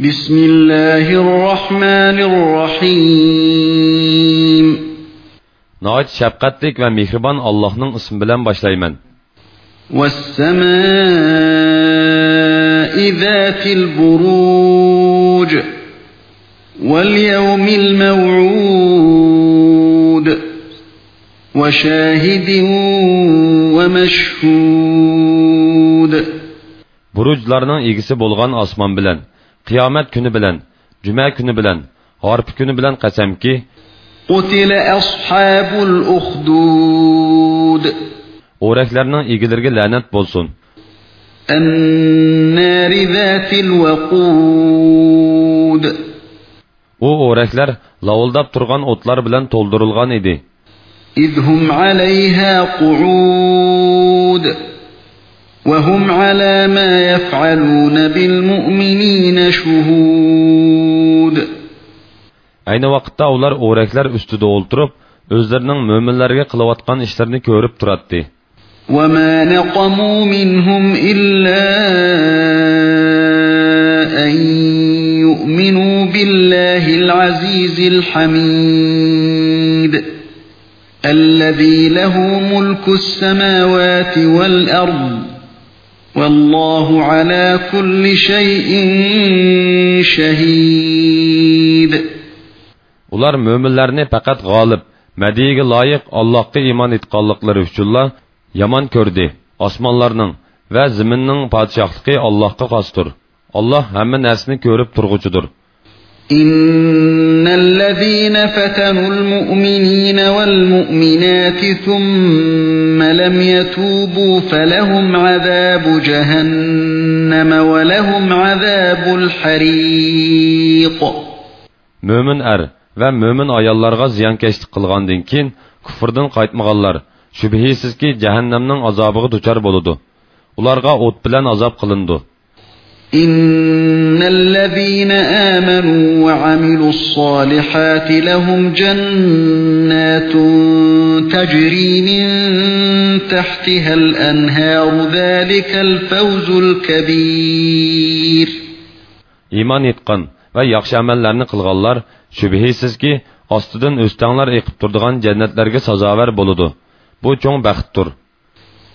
بسم الله الرحمن الرحيم Nəhayət şəfqətlik və mehriban Allah'ın ismi bilan başlayman. والسماء ذات البروج واليوم الموعود وشاهد ومشهود Buruclarning egisi bo'lgan osmon bilan, qiyomat kuni bilan, juma kuni bilan, harfi kuni bilan qasamki, قتل أصحاب الأخدود o'raklarning egilariga la'nat bo'lsin. النار ذات الوقود U o'raklar lavuldab turgan o'tlar bilan to'ldirilgan edi. إذ هم عليها قعود وهم على ما يفعلون بالمؤمنين شهود Ayni vaqtda ular o'raklar ustida o'ltirib, o'zlarining mo'minlarga qilayotgan ishlarini ko'rib turadi. وما نقموا منهم إلا أن يؤمنوا بالله العزيز الحميد الذي له ملك السماوات والأرض Vallahu ala kulli şeyin şehid. Ular möminlərni faqat qalib, mədiyiga layiq Allahqa iman etqanlıqları üçünla yaman gördü. Osmanlarning va zaminning podshohligi Allohga xosdir. Alloh hamma narsani ko'rib turg'uchidir. إن الذين فتنوا المؤمنين والمؤمنات ثم لم يتوبوا فلهم عذاب جهنم ولهم عذاب الحريق Mo'min er va mo'min ayollarga ziyonkashlik qilgandan keyin kufrdan qaytmaganlar shubhisizki jahannamning azobiga duchor bo'ladi. Ularga o't bilan azob qilindi. إن الذين آمنوا وعملوا الصالحات لهم جنات تجري من تحتها الأنهار ذلك الفوز الكبير iymon etgan va yaxshi amallarni qilganlar shubhisizki ostidan o'stanglar eqib turadigan jannatlarga sazovar bo'ladi bu cho'ng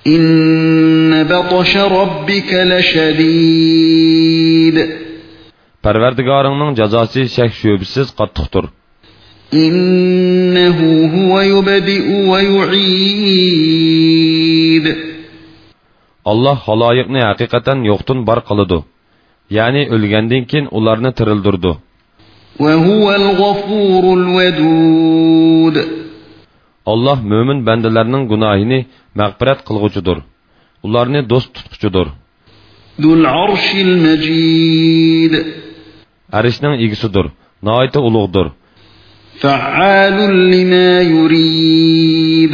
İnne batşa rabbike leşedid. Perverdigarının cezası şek şübhisiz kattıktır. İnnehu huve yubedi'u ve yu'id. Allah halayıkını hakikaten yoktun bar kılıdı. Yani ölgenden kin ularını tırıldırdı. Ve huvel gafurul vedud. Alloh mo'min bandalarning gunohini mag'firat qilg'uchidir ularni do'st tutquchidir ذو العرش المجيد arishning egisidir noiti ulug'dir فعال لما يريد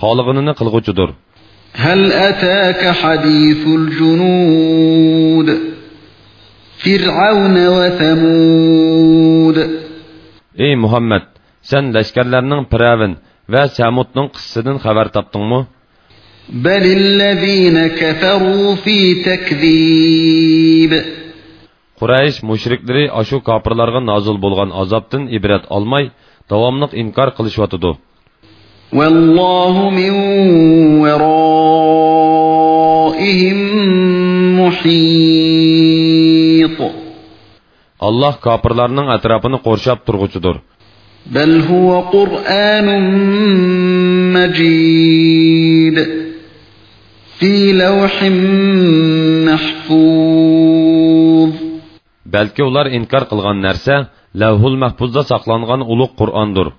xolig'inini qilg'uchidir هل أتاك حديث الجنود فرعون وثمود ey muhammad sen lashkarlarning piravin va samudning qissasidan xabar topdingmi بل الذين كفروا في تكذيب quraysh mushriklari ashu kofirlarga nozil bo'lgan azobdan ibrat olmay davomliq inkor qilishyotidi والله من ورائهم محيط alloh kofirlarning atrofini qo'rshab turg'uchidir بل هو قرآن مجيد في لوح محفوظ. بل كولار إنكار قلغان نرسى لوح المحفوظة ساقلانغان أولوك قرآن دور